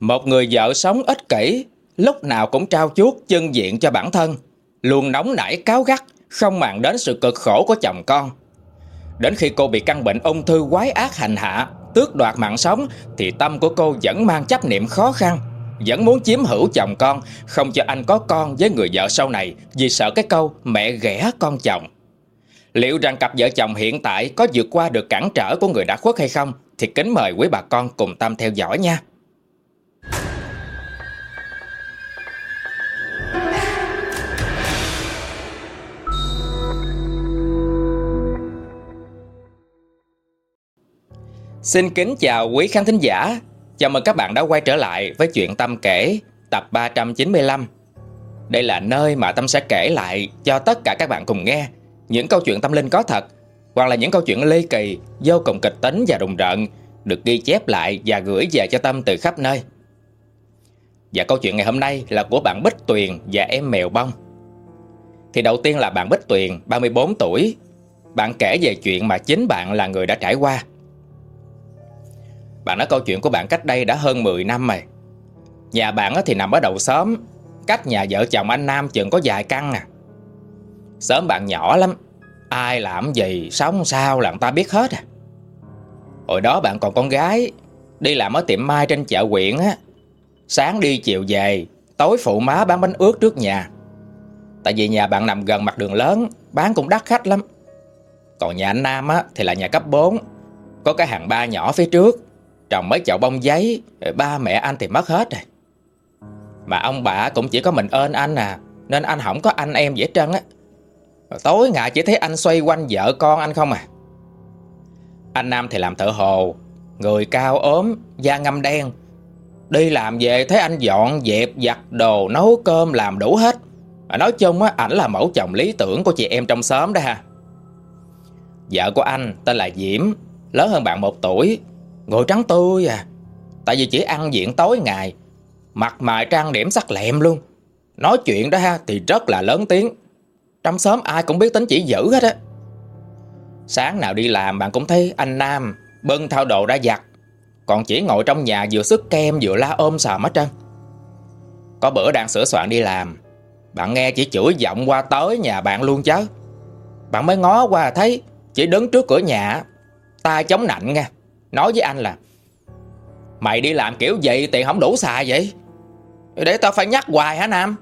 Một người vợ sống ích kỷ, lúc nào cũng trao chuốt chân diện cho bản thân, luôn nóng nảy cáo gắt, không màng đến sự cực khổ của chồng con. Đến khi cô bị căn bệnh ung thư quái ác hành hạ, tước đoạt mạng sống thì tâm của cô vẫn mang chấp niệm khó khăn, vẫn muốn chiếm hữu chồng con, không cho anh có con với người vợ sau này vì sợ cái câu mẹ ghẻ con chồng. Liệu rằng cặp vợ chồng hiện tại có vượt qua được cản trở của người đã khuất hay không thì kính mời quý bà con cùng Tâm theo dõi nha. Xin kính chào quý khán thính giả. Chào mừng các bạn đã quay trở lại với chuyện Tâm kể tập 395. Đây là nơi mà Tâm sẽ kể lại cho tất cả các bạn cùng nghe những câu chuyện tâm linh có thật hoặc là những câu chuyện ly kỳ, vô cùng kịch tính và rùng rợn được ghi chép lại và gửi về cho Tâm từ khắp nơi. Và câu chuyện ngày hôm nay là của bạn Bích Tuyền và em mèo bông. Thì đầu tiên là bạn Bích Tuyền, 34 tuổi. Bạn kể về chuyện mà chính bạn là người đã trải qua. Bạn nói câu chuyện của bạn cách đây đã hơn 10 năm rồi. Nhà bạn thì nằm ở đầu xóm, cách nhà vợ chồng anh Nam chừng có vài căn à. Sớm bạn nhỏ lắm, ai làm gì, sống sao là người ta biết hết à. Hồi đó bạn còn con gái, đi làm ở tiệm mai trên chợ huyện á. Sáng đi chiều về, tối phụ má bán bánh ướt trước nhà. Tại vì nhà bạn nằm gần mặt đường lớn, bán cũng đắt khách lắm. Còn nhà anh Nam á thì là nhà cấp 4, có cái hàng ba nhỏ phía trước Trồng mấy chậu bông giấy Ba mẹ anh thì mất hết rồi. Mà ông bà cũng chỉ có mình ơn anh à Nên anh không có anh em dễ trân á. Tối ngày chỉ thấy anh xoay quanh vợ con anh không à. Anh Nam thì làm thợ hồ, Người cao ốm, Da ngâm đen. Đi làm về thấy anh dọn dẹp, giặt đồ, nấu cơm, làm đủ hết. Nói chung á, ảnh là mẫu chồng lý tưởng của chị em trong xóm đó ha. Vợ của anh tên là Diễm, Lớn hơn bạn một tuổi. Người trắng tươi à. Tại vì chỉ ăn diện tối ngày, Mặt mày trang điểm sắc lẹm luôn. Nói chuyện đó ha, thì rất là lớn tiếng. Trong xóm ai cũng biết tính chỉ dữ hết á. Sáng nào đi làm bạn cũng thấy anh Nam Bưng thao đồ ra giặt, Còn chỉ ngồi trong nhà vừa sức kem vừa la ôm sòm hết trơn. Có bữa đang sửa soạn đi làm, Bạn nghe chỉ chửi giọng qua tới nhà bạn luôn chứ. Bạn mới ngó qua thấy Chỉ đứng trước cửa nhà tay chống nạnh nha Nói với anh là, Mày đi làm kiểu vậy tiền không đủ xài vậy? Để tao phải nhắc hoài hả Nam?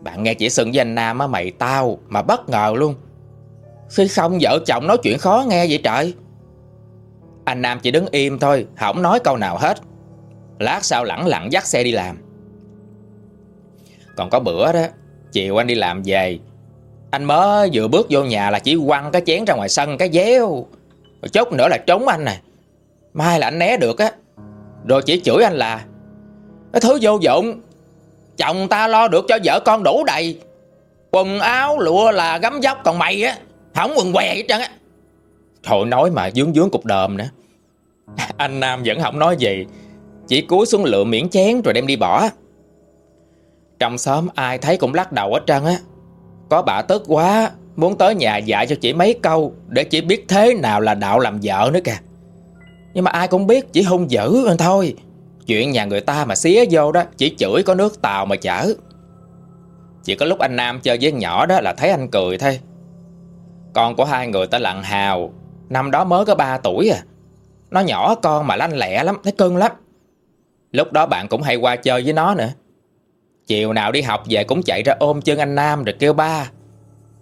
Bạn nghe chỉ sừng với anh Nam á, mày tao Mà bất ngờ luôn. Khi không vợ chồng nói chuyện khó nghe vậy trời. Anh Nam chỉ đứng im thôi, Không nói câu nào hết. Lát sau lẳng lặng dắt xe đi làm. Còn có bữa đó, Chiều anh đi làm về, Anh mới vừa bước vô nhà là chỉ quăng cái chén ra ngoài sân cái déo rồi chốc nữa là trống anh nè. Mai là anh né được á. Rồi chỉ chửi anh là, Cái thứ vô dụng, Chồng ta lo được cho vợ con đủ đầy. Quần áo, lụa là gấm dốc Còn mày á Không quần què hết trơn á. Thôi nói mà dướng dướng cục đờm nữa Anh Nam vẫn không nói gì, Chỉ cúi xuống lựa miễn chén rồi đem đi bỏ. Trong xóm ai thấy cũng lắc đầu hết trơn á. Có bà tức quá Muốn tới nhà dạy cho chị mấy câu Để chị biết thế nào là đạo làm vợ nữa kìa. Nhưng mà ai cũng biết Chỉ hung dữ hơn thôi. Chuyện nhà người ta mà xía vô đó, Chỉ chửi có nước tàu mà chở. Chỉ có lúc anh Nam chơi với nhỏ đó Là thấy anh cười thôi. Con của hai người tên Lặng Hào. Năm đó mới có 3 tuổi à. Nó nhỏ con mà lanh lẹ lắm, Thấy cưng lắm. Lúc đó bạn cũng hay qua chơi với nó nữa. Chiều nào đi học về cũng chạy ra ôm chân anh Nam rồi kêu ba.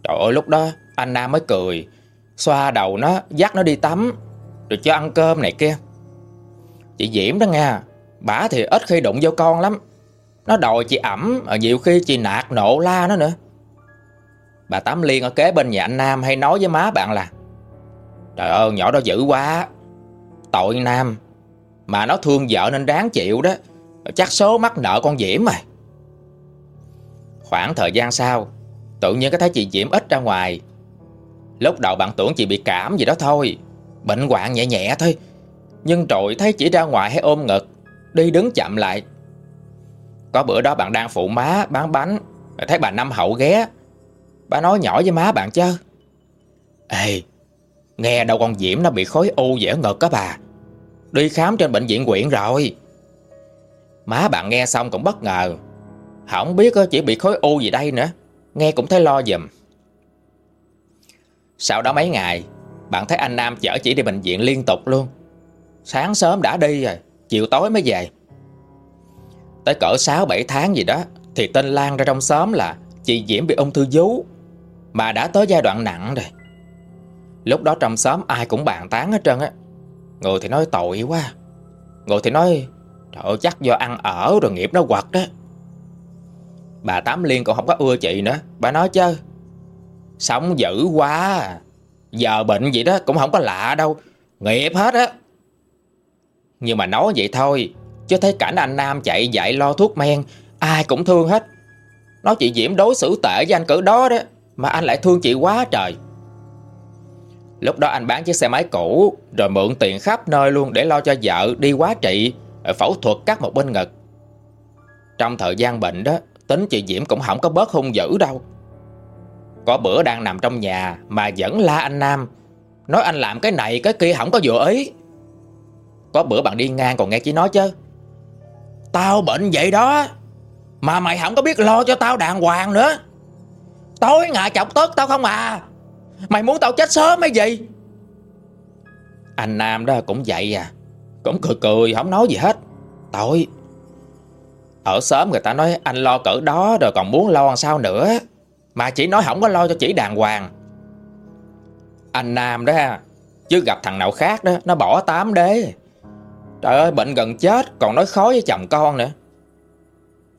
Trời ơi, lúc đó anh Nam mới cười. Xoa đầu nó, Dắt nó đi tắm. Rồi cho ăn cơm này kia. Chị Diễm đó nha Bả thì ít khi đụng vô con lắm. Nó đòi chị ẩm Nhiều khi chị nạt nộ la nó nữa. Bà Tám Liên ở kế bên nhà anh Nam Hay nói với má bạn là, Trời ơi, nhỏ đó dữ quá. Tội Nam. Mà nó thương vợ nên đáng chịu đó. Chắc số mắc nợ con Diễm rồi Khoảng thời gian sau Tự nhiên có thấy chị Diễm ít ra ngoài. Lúc đầu bạn tưởng chị bị cảm gì đó thôi, Bệnh hoạn nhẹ nhẹ thôi, Nhưng rồi thấy chị ra ngoài hay ôm ngực, Đi đứng chậm lại. Có bữa đó bạn đang phụ má bán bánh, Thấy bà Năm Hậu ghé. Bà nói nhỏ với má bạn chứ. Ê, Nghe đâu con Diễm nó bị khối u dễ ngực á bà. Đi khám trên bệnh viện quyện rồi. Má bạn nghe xong cũng bất ngờ. Không biết ờ, chỉ bị khối u gì đây nữa. Nghe cũng thấy lo dùm. Sau đó mấy ngày, Bạn thấy anh Nam chở chỉ đi bệnh viện liên tục luôn. Sáng sớm đã đi rồi, Chiều tối mới về. Tới cỡ 6-7 tháng gì đó, Thì tên lan ra trong xóm là Chị Diễm bị ung thư vú, Mà đã tới giai đoạn nặng rồi. Lúc đó trong xóm ai cũng bàn tán hết trơn á. Người thì nói tội quá. Người thì nói, Trời ơi, chắc do ăn ở rồi nghiệp nó quật đó. Bà Tám Liên cũng không có ưa chị nữa. Bà nói chứ, Sống dữ quá à. Giờ bệnh vậy đó cũng không có lạ đâu. Nghiệp hết á. Nhưng mà nói vậy thôi, Chứ thấy cảnh anh Nam chạy dạy lo thuốc men, Ai cũng thương hết. Nói chị Diễm đối xử tệ với anh cử đó đó, Mà anh lại thương chị quá trời. Lúc đó anh bán chiếc xe máy cũ, Rồi mượn tiền khắp nơi luôn Để lo cho vợ đi quá trị, Phẫu thuật cắt một bên ngực. Trong thời gian bệnh đó Tính chị Diễm cũng không có bớt hung dữ đâu. Có bữa đang nằm trong nhà Mà vẫn la anh Nam, Nói anh làm cái này cái kia không có vừa ý. Có bữa bạn đi ngang còn nghe chị nói chứ, Tao bệnh vậy đó, Mà mày không có biết lo cho tao đàng hoàng nữa. Tối ngày chọc tức tao không à Mày muốn tao chết sớm hay gì? Anh Nam đó cũng vậy à Cũng cười cười, không nói gì hết. Tội ở sớm người ta nói anh lo cỡ đó Rồi còn muốn lo làm sao nữa. Mà chỉ nói không có lo cho chỉ đàng hoàng. Anh Nam đó ha, Chứ gặp thằng nào khác đó, Nó bỏ tám đế. Trời ơi, bệnh gần chết, Còn nói khó với chồng con nữa.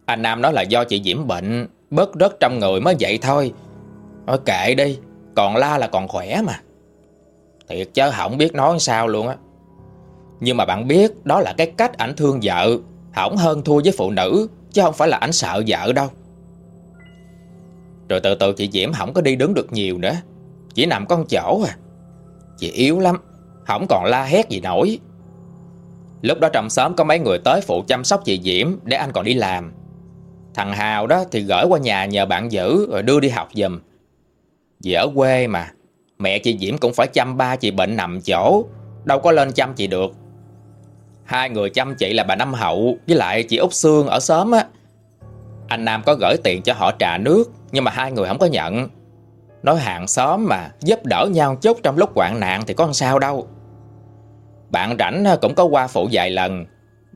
Anh Nam nói là do chị Diễm bệnh, Bớt rớt trong người mới vậy thôi. Nói kệ đi, Còn la là còn khỏe mà. Thiệt chứ, không biết nói sao luôn á. Nhưng mà bạn biết, Đó là cái cách ảnh thương vợ hổng hơn thua với phụ nữ, Chứ không phải là ảnh sợ vợ đâu. Rồi từ từ chị Diễm không có đi đứng được nhiều nữa. Chỉ nằm con chỗ à. Chị yếu lắm, Không còn la hét gì nổi. Lúc đó trong xóm có mấy người tới phụ chăm sóc chị Diễm Để anh còn đi làm. Thằng Hào đó thì gửi qua nhà nhờ bạn giữ Rồi đưa đi học giùm. Vì ở quê mà, Mẹ chị Diễm cũng phải chăm ba chị bệnh nằm chỗ, Đâu có lên chăm chị được. Hai người chăm chị là bà Năm Hậu, Với lại chị úc Sương ở xóm á. Anh Nam có gửi tiền cho họ trà nước, Nhưng mà hai người không có nhận. Nói hàng xóm mà Giúp đỡ nhau chút trong lúc hoạn nạn Thì có sao đâu. Bạn rảnh cũng có qua phụ vài lần,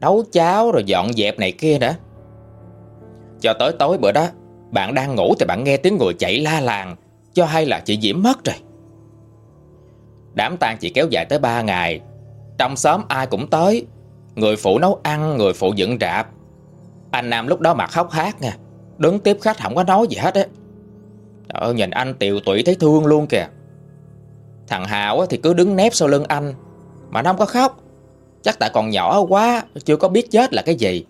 Nấu cháo rồi dọn dẹp này kia nữa. Cho tới tối bữa đó, Bạn đang ngủ thì bạn nghe tiếng người chạy la làng, Cho hay là chị Diễm mất rồi. Đám tang chị kéo dài tới 3 ngày, Trong xóm ai cũng tới. Người phụ nấu ăn, người phụ dựng rạp Anh Nam lúc đó mặt khóc hát nha. Đứng tiếp khách không có nói gì hết á. Trời ơi, nhìn anh tiều tụy thấy thương luôn kìa. Thằng Hào thì cứ đứng nép sau lưng anh Mà nó không có khóc. Chắc tại còn nhỏ quá Chưa có biết chết là cái gì.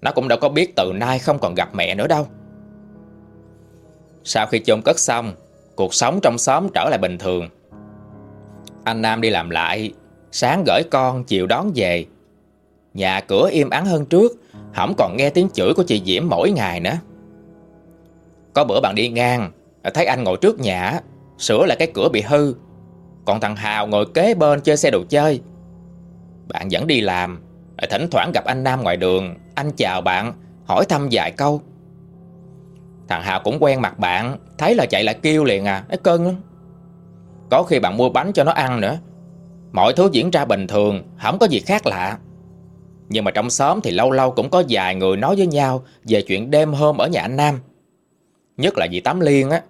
Nó cũng đâu có biết từ nay không còn gặp mẹ nữa đâu. Sau khi chôn cất xong Cuộc sống trong xóm trở lại bình thường. Anh Nam đi làm lại Sáng gửi con, chiều đón về. Nhà cửa im ắng hơn trước, Không còn nghe tiếng chửi của chị Diễm mỗi ngày nữa. Có bữa bạn đi ngang, Thấy anh ngồi trước nhà, Sửa lại cái cửa bị hư. Còn thằng Hào ngồi kế bên chơi xe đồ chơi. Bạn vẫn đi làm, Thỉnh thoảng gặp anh Nam ngoài đường, Anh chào bạn, Hỏi thăm vài câu. Thằng Hào cũng quen mặt bạn, Thấy là chạy lại kêu liền à Nó cân Có khi bạn mua bánh cho nó ăn nữa. Mọi thứ diễn ra bình thường, Không có gì khác lạ. Nhưng mà trong xóm thì lâu lâu cũng có vài người nói với nhau Về chuyện đêm hôm ở nhà anh Nam. Nhất là dì Tám Liên á.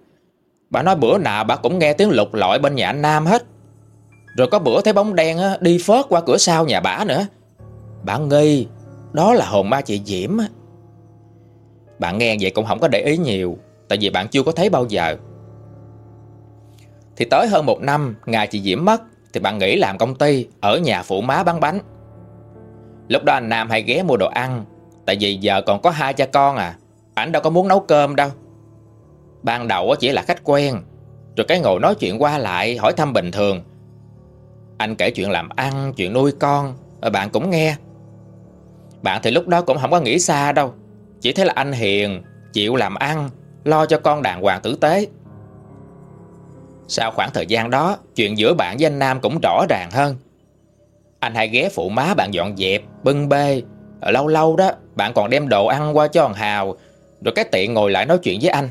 Bà nói bữa nào bà cũng nghe tiếng lục lọi bên nhà anh Nam hết. Rồi có bữa thấy bóng đen á, đi phớt qua cửa sau nhà bà nữa. Bà nghi Đó là hồn ma chị Diễm á. Bạn nghe vậy cũng không có để ý nhiều Tại vì bạn chưa có thấy bao giờ. Thì tới hơn một năm Ngày chị Diễm mất Thì bạn nghỉ làm công ty Ở nhà phụ má bán bánh. Lúc đó anh Nam hay ghé mua đồ ăn. Tại vì giờ còn có hai cha con à. Ảnh đâu có muốn nấu cơm đâu. Ban đầu chỉ là khách quen. Rồi cái ngồi nói chuyện qua lại Hỏi thăm bình thường. Anh kể chuyện làm ăn, chuyện nuôi con. Ờ, bạn cũng nghe. Bạn thì lúc đó cũng không có nghĩ xa đâu. Chỉ thấy là anh hiền Chịu làm ăn Lo cho con đàng hoàng tử tế. Sau khoảng thời gian đó Chuyện giữa bạn với anh Nam cũng rõ ràng hơn. Anh hay ghé phụ má bạn dọn dẹp, Bưng bê. Ờ, lâu lâu đó, bạn còn đem đồ ăn qua cho thằng Hào. Rồi cái tiện ngồi lại nói chuyện với anh.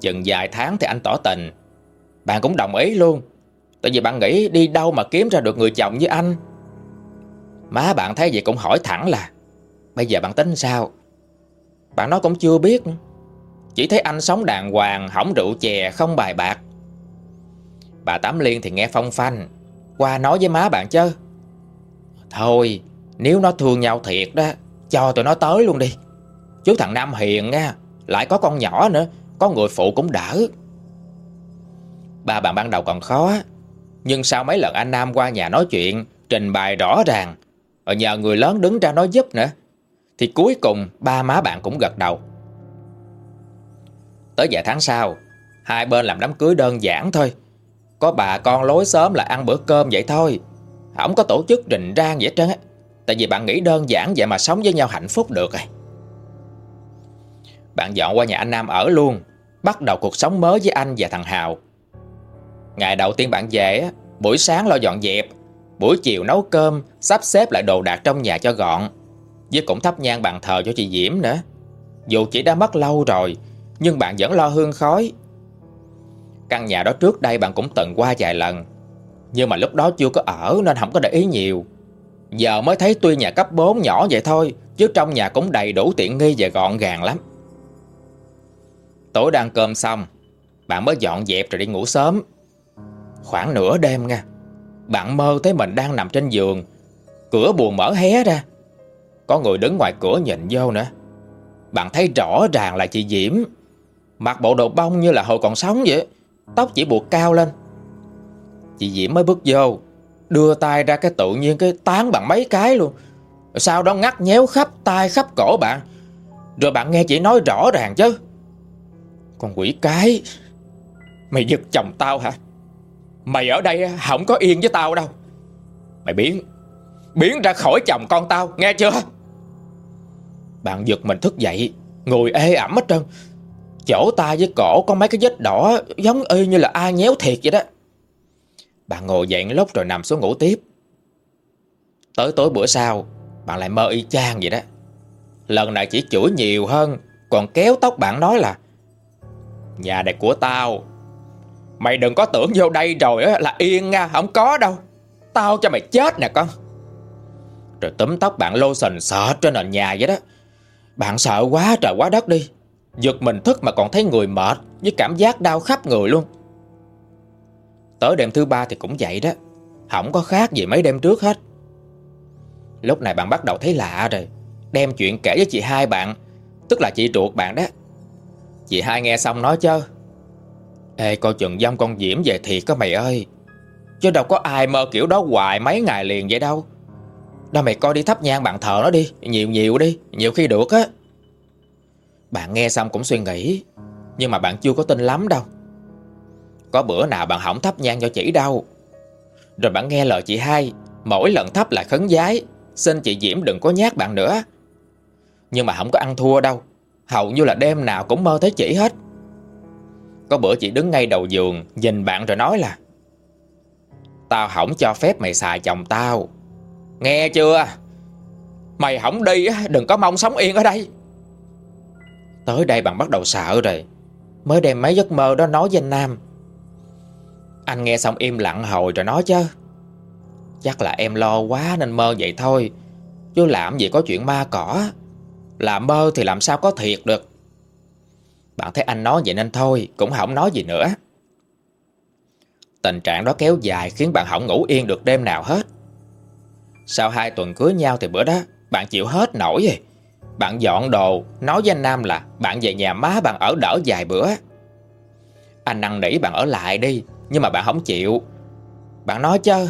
Chừng vài tháng thì anh tỏ tình. Bạn cũng đồng ý luôn. Tại vì bạn nghĩ đi đâu mà kiếm ra được người chồng như anh. Má bạn thấy vậy cũng hỏi thẳng là, Bây giờ bạn tính sao? Bạn nói cũng chưa biết Chỉ thấy anh sống đàng hoàng, Hỏng rượu chè, không bài bạc. Bà Tám Liên thì nghe phong phanh. Qua nói với má bạn chứ. Thôi, Nếu nó thương nhau thiệt đó, Cho tụi nó tới luôn đi. Chứ thằng Nam hiền nha Lại có con nhỏ nữa, Có người phụ cũng đỡ. Ba bạn ban đầu còn khó, Nhưng sau mấy lần anh Nam qua nhà nói chuyện, Trình bày rõ ràng Ở nhờ người lớn đứng ra nói giúp nữa, Thì cuối cùng ba má bạn cũng gật đầu. Tới vài tháng sau, Hai bên làm đám cưới đơn giản thôi có bà con lối sớm là ăn bữa cơm vậy thôi. Không có tổ chức rình rang vậy trơn á. Tại vì bạn nghĩ đơn giản vậy mà sống với nhau hạnh phúc được rồi Bạn dọn qua nhà anh Nam ở luôn, Bắt đầu cuộc sống mới với anh và thằng Hào. Ngày đầu tiên bạn về Buổi sáng lo dọn dẹp, Buổi chiều nấu cơm, Sắp xếp lại đồ đạc trong nhà cho gọn. Với cũng thắp nhang bàn thờ cho chị Diễm nữa. Dù chỉ đã mất lâu rồi, Nhưng bạn vẫn lo hương khói Căn nhà đó trước đây bạn cũng từng qua vài lần. Nhưng mà lúc đó chưa có ở Nên không có để ý nhiều. Giờ mới thấy tuy nhà cấp 4 nhỏ vậy thôi, Chứ trong nhà cũng đầy đủ tiện nghi và gọn gàng lắm. Tối đang cơm xong, Bạn mới dọn dẹp rồi đi ngủ sớm. Khoảng nửa đêm nha, Bạn mơ thấy mình đang nằm trên giường, Cửa buồn mở hé ra. Có người đứng ngoài cửa nhìn vô nữa. Bạn thấy rõ ràng là chị Diễm. Mặc bộ đồ bông như là hồi còn sống vậy. Tóc chỉ buộc cao lên. Chị Diễm mới bước vô, Đưa tay ra cái tự nhiên cái tán bằng mấy cái luôn. Sau đó ngắt nhéo khắp tay, khắp cổ bạn. Rồi bạn nghe chị nói rõ ràng chứ. Con quỷ cái, Mày giật chồng tao hả? Mày ở đây không có yên với tao đâu. Mày biến Biến ra khỏi chồng con tao, Nghe chưa? Bạn giật mình thức dậy, Ngồi ê ẩm hết trơn. Chỗ tay với cổ có mấy cái vết đỏ Giống y như là ai nhéo thiệt vậy đó. Bạn ngồi dậy lốc rồi nằm xuống ngủ tiếp. Tới tối bữa sau Bạn lại mơ y chang vậy đó. Lần này chỉ chửi nhiều hơn, Còn kéo tóc bạn nói là, Nhà này của tao, Mày đừng có tưởng vô đây rồi là yên nha, Không có đâu. Tao cho mày chết nè con. Rồi túm tóc bạn lô sần sợ trên nền nhà vậy đó. Bạn sợ quá, trời quá đất đi. Giật mình thức mà còn thấy người mệt Với cảm giác đau khắp người luôn. Tới đêm thứ ba thì cũng vậy đó. Không có khác gì mấy đêm trước hết. Lúc này bạn bắt đầu thấy lạ rồi. Đem chuyện kể với chị hai bạn. Tức là chị ruột bạn đó. Chị hai nghe xong nói chứ. Ê, coi chừng dông con Diễm về thiệt có mày ơi. Chứ đâu có ai mơ kiểu đó hoài mấy ngày liền vậy đâu. Đâu mày coi đi thắp nhang bạn thờ nó đi. Nhiều nhiều đi. Nhiều khi được á. Bạn nghe xong cũng suy nghĩ, Nhưng mà bạn chưa có tin lắm đâu. Có bữa nào bạn hỏng thắp nhang cho chị đâu Rồi bạn nghe lời chị hai, Mỗi lần thắp lại khấn giái, Xin chị Diễm đừng có nhát bạn nữa. Nhưng mà không có ăn thua đâu, Hầu như là đêm nào cũng mơ thấy chị hết. Có bữa chị đứng ngay đầu giường, Nhìn bạn rồi nói là, Tao không cho phép mày xài chồng tao. Nghe chưa? Mày không đi Đừng có mong sống yên ở đây. Tới đây bạn bắt đầu sợ rồi. Mới đem mấy giấc mơ đó nói với anh Nam. Anh nghe xong im lặng hồi rồi nói chứ. Chắc là em lo quá nên mơ vậy thôi. Chứ làm gì có chuyện ma cỏ. Làm mơ thì làm sao có thiệt được. Bạn thấy anh nói vậy nên thôi, Cũng không nói gì nữa. Tình trạng đó kéo dài Khiến bạn không ngủ yên được đêm nào hết. Sau hai tuần cưới nhau Thì bữa đó, bạn chịu hết nổi rồi. Bạn dọn đồ, Nói với anh Nam là bạn về nhà má bạn ở đỡ vài bữa. Anh năn nỉ bạn ở lại đi, Nhưng mà bạn không chịu. Bạn nói chứ.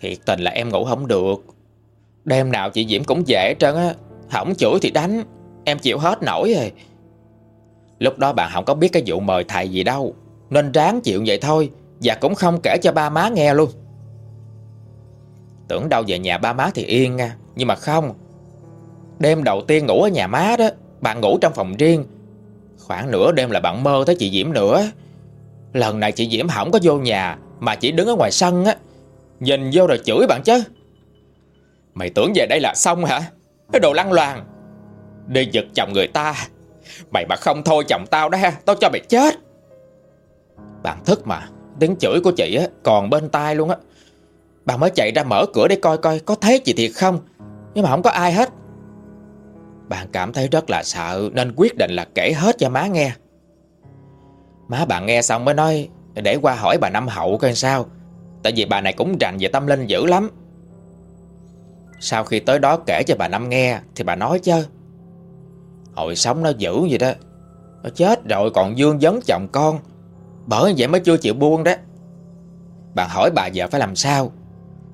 Thiệt tình là em ngủ không được. Đêm nào chị Diễm cũng dễ trơn á. Không chửi thì đánh. Em chịu hết nổi rồi. Lúc đó bạn không có biết cái vụ mời thầy gì đâu. Nên ráng chịu vậy thôi, Và cũng không kể cho ba má nghe luôn. Tưởng đâu về nhà ba má thì yên nha, Nhưng mà không Đêm đầu tiên ngủ ở nhà má đó, Bạn ngủ trong phòng riêng. Khoảng nửa đêm là bạn mơ tới chị Diễm nữa. Lần này chị Diễm không có vô nhà, Mà chỉ đứng ở ngoài sân á. Nhìn vô rồi chửi bạn chứ. Mày tưởng về đây là xong hả? Cái đồ lăng loàn. Đi giật chồng người ta. Mày mà không thôi chồng tao đó ha, Tao cho mày chết. Bạn thức mà, Tiếng chửi của chị á, còn bên tai luôn á. Bạn mới chạy ra mở cửa để coi coi Có thấy chị thiệt không. Nhưng mà không có ai hết. Bạn cảm thấy rất là sợ, Nên quyết định là kể hết cho má nghe. Má bạn nghe xong mới nói, Để qua hỏi bà Năm Hậu coi sao, Tại vì bà này cũng rành về tâm linh dữ lắm. Sau khi tới đó kể cho bà Năm nghe, Thì bà nói chứ, Hồi sống nó dữ vậy đó, Nó chết rồi còn dương vấn chồng con, Bởi vậy mới chưa chịu buông đó. Bạn hỏi bà giờ phải làm sao,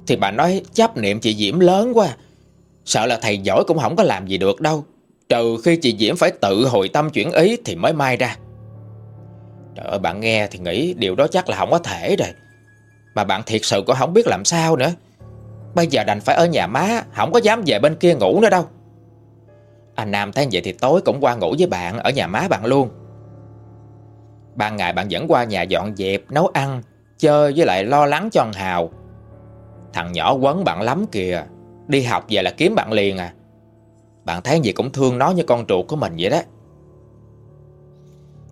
Thì bà nói, chấp niệm chị Diễm lớn quá Sợ là thầy giỏi cũng không có làm gì được đâu. Trừ khi chị Diễm phải tự hồi tâm chuyển ý Thì mới mai ra. Trời ơi, bạn nghe thì nghĩ điều đó chắc là không có thể rồi. Mà bạn thiệt sự cũng không biết làm sao nữa. Bây giờ đành phải ở nhà má, Không có dám về bên kia ngủ nữa đâu. Anh Nam thấy vậy thì tối cũng qua ngủ với bạn, Ở nhà má bạn luôn. Ban ngày bạn vẫn qua nhà dọn dẹp, Nấu ăn, Chơi với lại lo lắng cho anh Hào. Thằng nhỏ quấn bạn lắm kìa. Đi học về là kiếm bạn liền à. Bạn thấy gì cũng thương nó như con ruột của mình vậy đó.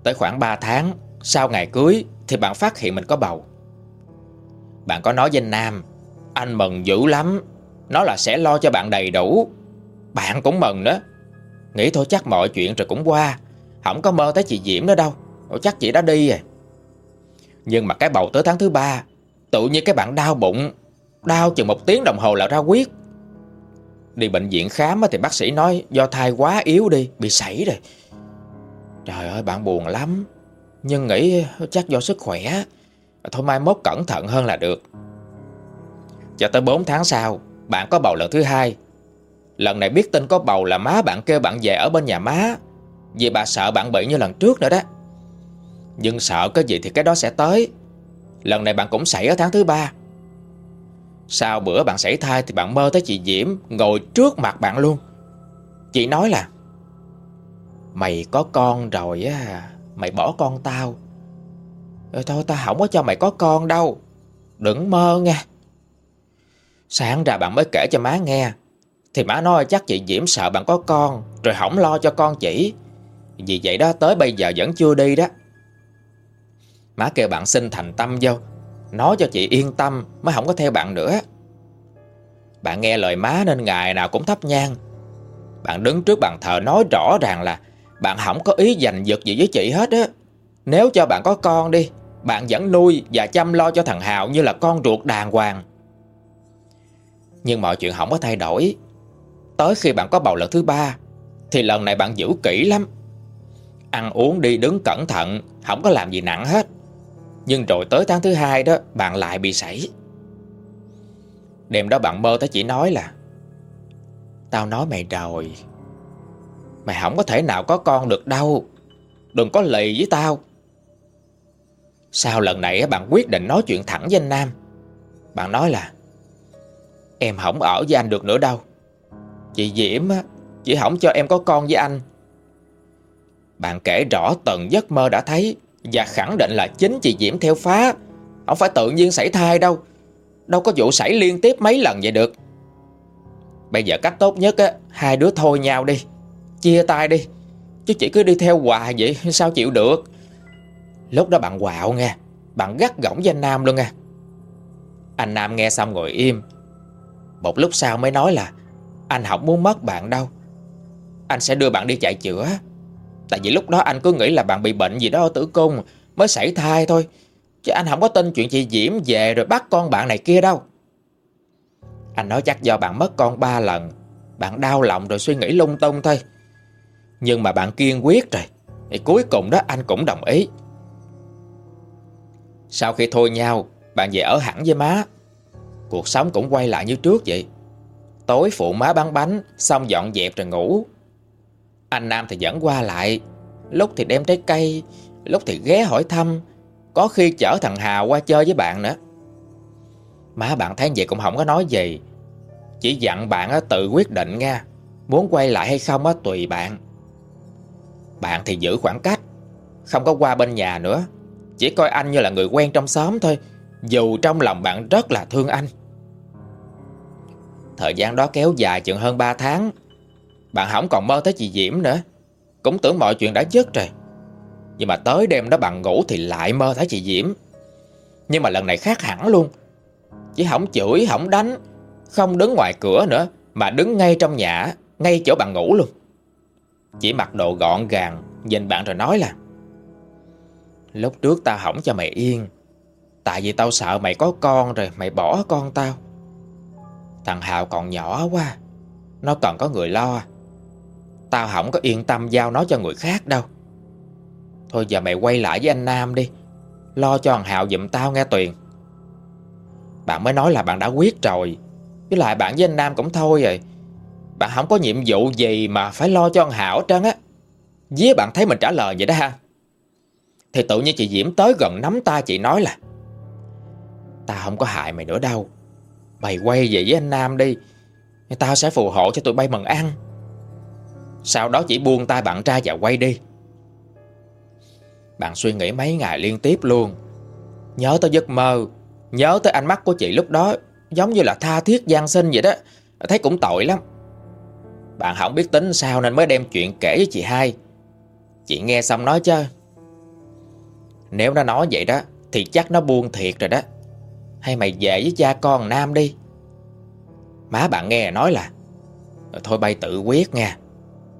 Tới khoảng 3 tháng, Sau ngày cưới Thì bạn phát hiện mình có bầu. Bạn có nói với anh Nam, Anh mừng dữ lắm, Nó là sẽ lo cho bạn đầy đủ. Bạn cũng mừng đó Nghĩ thôi chắc mọi chuyện rồi cũng qua, Không có mơ tới chị Diễm nữa đâu. Chắc chị đã đi rồi Nhưng mà cái bầu tới tháng thứ ba, Tự nhiên cái bạn đau bụng, Đau chừng một tiếng đồng hồ là ra quyết. Đi bệnh viện khám thì bác sĩ nói, Do thai quá yếu đi, Bị sảy rồi. Trời ơi, bạn buồn lắm. Nhưng nghĩ chắc do sức khỏe. Thôi mai mốt cẩn thận hơn là được. Cho tới 4 tháng sau, Bạn có bầu lần thứ hai. Lần này biết tin có bầu là má bạn kêu bạn về ở bên nhà má, Vì bà sợ bạn bị như lần trước nữa đó. Nhưng sợ cái gì thì cái đó sẽ tới. Lần này bạn cũng xảy ở tháng thứ ba. Sau bữa bạn xảy thai thì bạn mơ tới chị Diễm Ngồi trước mặt bạn luôn. Chị nói là Mày có con rồi á Mày bỏ con tao. Rồi thôi tao không có cho mày có con đâu Đừng mơ nghe, Sáng ra bạn mới kể cho má nghe Thì má nói chắc chị Diễm sợ bạn có con Rồi không lo cho con chỉ Vì vậy đó tới bây giờ vẫn chưa đi đó. Má kêu bạn xin thành tâm vô. Nói cho chị yên tâm, Mới không có theo bạn nữa. Bạn nghe lời má nên ngày nào cũng thắp nhang. Bạn đứng trước bàn thờ nói rõ ràng là bạn không có ý giành giật gì với chị hết á. Nếu cho bạn có con đi, Bạn vẫn nuôi và chăm lo cho thằng Hào Như là con ruột đàng hoàng. Nhưng mọi chuyện không có thay đổi. Tới khi bạn có bầu lần thứ ba, Thì lần này bạn giữ kỹ lắm. Ăn uống đi đứng cẩn thận, Không có làm gì nặng hết. Nhưng rồi tới tháng thứ hai đó, Bạn lại bị sảy. Đêm đó bạn mơ tới chỉ nói là, Tao nói mày rồi, Mày không có thể nào có con được đâu, Đừng có lì với tao. Sau lần này bạn quyết định nói chuyện thẳng với anh Nam. Bạn nói là, Em không ở với anh được nữa đâu. Chị Diễm Chỉ không cho em có con với anh. Bạn kể rõ từng giấc mơ đã thấy và khẳng định là chính chị Diễm theo phá. Không phải tự nhiên xảy thai đâu. Đâu có vụ xảy liên tiếp mấy lần vậy được. Bây giờ cách tốt nhất á, Hai đứa thôi nhau đi. Chia tay đi. Chứ chỉ cứ đi theo hoài vậy, sao chịu được? Lúc đó bạn quạo nghe. Bạn gắt gỏng với anh Nam luôn nha Anh Nam nghe xong ngồi im. Một lúc sau mới nói là, Anh không muốn mất bạn đâu. Anh sẽ đưa bạn đi chạy chữa. Tại vì lúc đó anh cứ nghĩ là bạn bị bệnh gì đó, tử cung, Mới xảy thai thôi. Chứ anh không có tin chuyện chị Diễm về Rồi bắt con bạn này kia đâu. Anh nói chắc do bạn mất con ba lần. Bạn đau lòng rồi suy nghĩ lung tung thôi. Nhưng mà bạn kiên quyết rồi. Thì cuối cùng đó anh cũng đồng ý. Sau khi thôi nhau, Bạn về ở hẳn với má. Cuộc sống cũng quay lại như trước vậy. Tối phụ má bán bánh, Xong dọn dẹp rồi ngủ. Anh Nam thì vẫn qua lại. Lúc thì đem trái cây, Lúc thì ghé hỏi thăm. Có khi chở thằng Hào qua chơi với bạn nữa. Má bạn thấy vậy cũng không có nói gì. Chỉ dặn bạn tự quyết định nha. Muốn quay lại hay không tùy bạn. Bạn thì giữ khoảng cách, Không có qua bên nhà nữa. Chỉ coi anh như là người quen trong xóm thôi, Dù trong lòng bạn rất là thương anh. Thời gian đó kéo dài chừng hơn 3 tháng. Bạn không còn mơ tới chị Diễm nữa. Cũng tưởng mọi chuyện đã dứt rồi. Nhưng mà tới đêm đó bạn ngủ thì lại mơ thấy chị Diễm. Nhưng mà lần này khác hẳn luôn. Chỉ không chửi, không đánh Không đứng ngoài cửa nữa Mà đứng ngay trong nhà Ngay chỗ bạn ngủ luôn. Chỉ mặc đồ gọn gàng Nhìn bạn rồi nói là Lúc trước tao hỏng cho mày yên. Tại vì tao sợ mày có con rồi Mày bỏ con tao. Thằng Hào còn nhỏ quá Nó cần có người lo. Tao không có yên tâm giao nó cho người khác đâu. Thôi giờ mày quay lại với anh Nam đi. Lo cho thằng Hào giùm tao nghe Tuyền. Bạn mới nói là bạn đã quyết rồi. Với lại bạn với anh Nam cũng thôi rồi. Bạn không có nhiệm vụ gì mà phải lo cho thằng Hảo trơn á. Dế bạn thấy mình trả lời vậy đó ha. Thì tự nhiên chị Diễm tới gần nắm tay chị nói là, Tao không có hại mày nữa đâu. Mày quay về với anh Nam đi. Tao sẽ phù hộ cho tụi bay mừng ăn. Sau đó chỉ buông tay bạn trai và quay đi. Bạn suy nghĩ mấy ngày liên tiếp luôn. Nhớ tới giấc mơ, Nhớ tới ánh mắt của chị lúc đó, Giống như là tha thiết gian sinh vậy đó. Thấy cũng tội lắm. Bạn không biết tính sao nên mới đem chuyện kể với chị hai. Chị nghe xong nói chứ. Nếu nó nói vậy đó, Thì chắc nó buông thiệt rồi đó. Hay mày về với cha con Nam đi. Má bạn nghe nói là, Thôi bay tự quyết nha.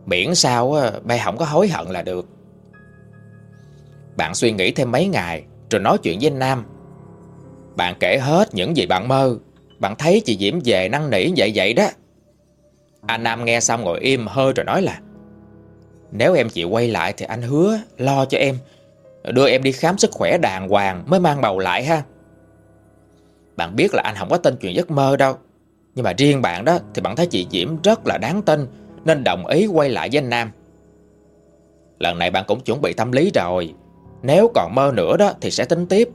Miễn sao bay không có hối hận là được. Bạn suy nghĩ thêm mấy ngày, Rồi nói chuyện với anh Nam. Bạn kể hết những gì bạn mơ. Bạn thấy chị Diễm về năn nỉ vậy vậy đó. Anh Nam nghe xong ngồi im hơi rồi nói là, Nếu em chịu quay lại thì anh hứa lo cho em. Đưa em đi khám sức khỏe đàng hoàng mới mang bầu lại ha. Bạn biết là anh không có tin chuyện giấc mơ đâu. Nhưng mà riêng bạn đó Thì bạn thấy chị Diễm rất là đáng tin. Nên đồng ý quay lại với anh Nam. Lần này bạn cũng chuẩn bị tâm lý rồi. Nếu còn mơ nữa đó Thì sẽ tính tiếp.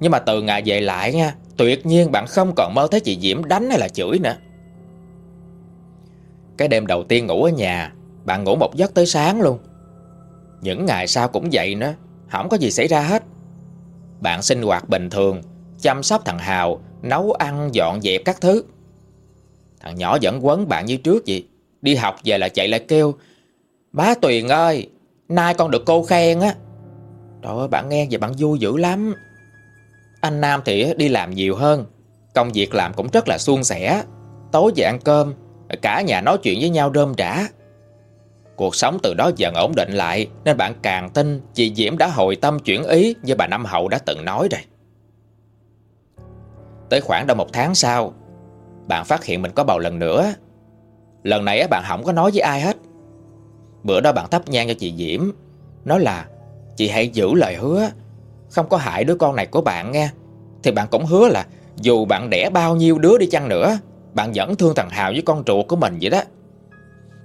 Nhưng mà từ ngày về lại nha, Tuyệt nhiên bạn không còn mơ thấy chị Diễm đánh hay là chửi nữa. Cái đêm đầu tiên ngủ ở nhà, Bạn ngủ một giấc tới sáng luôn. Những ngày sau cũng vậy nữa, Không có gì xảy ra hết. Bạn sinh hoạt bình thường, Chăm sóc thằng Hào, Nấu ăn, dọn dẹp các thứ. Thằng nhỏ vẫn quấn bạn như trước vậy. Đi học về là chạy lại kêu, Bá Tuyền ơi, Nay con được cô khen á. Trời ơi, bạn nghe vậy bạn vui dữ lắm. Anh Nam thì đi làm nhiều hơn, Công việc làm cũng rất là suôn sẻ, Tối về ăn cơm, Cả nhà nói chuyện với nhau rơm rã. Cuộc sống từ đó dần ổn định lại, Nên bạn càng tin Chị Diễm đã hồi tâm chuyển ý Như bà Năm Hậu đã từng nói rồi. Tới khoảng đâu một tháng sau, Bạn phát hiện mình có bầu lần nữa. Lần này bạn không có nói với ai hết. Bữa đó bạn thắp nhang cho chị Diễm, Nói là, Chị hãy giữ lời hứa, Không có hại đứa con này của bạn nghe. Thì bạn cũng hứa là, Dù bạn đẻ bao nhiêu đứa đi chăng nữa, Bạn vẫn thương thằng Hào với con ruột của mình vậy đó.